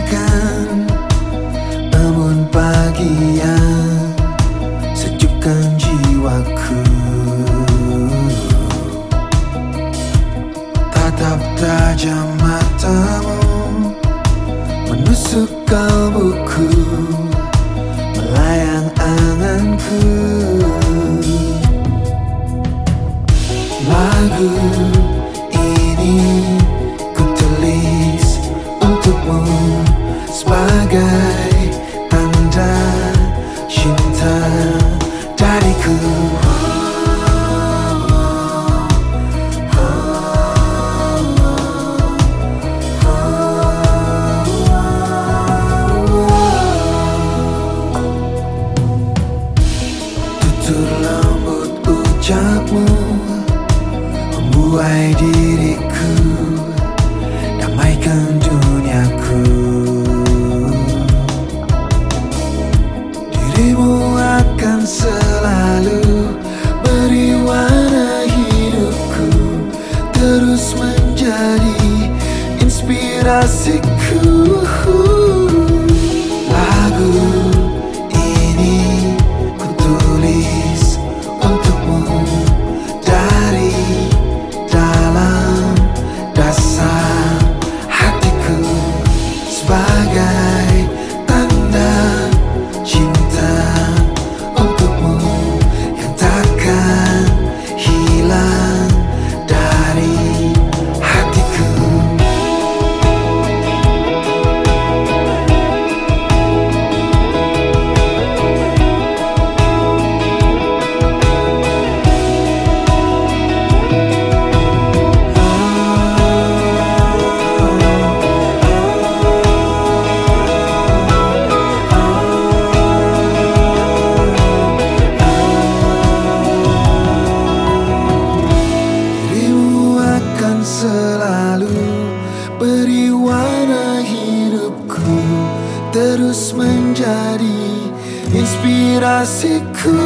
bagaikan pagi yang sejukkan jiwaku. Tatap tajam matamu menusuk kalbuku melayang anganku. Lagu lembut ucapmu membuai diriku damaikan duniaku. Dirimu akan selalu beri warna hidupku terus menjadi inspirasiku Terus menjadi inspirasiku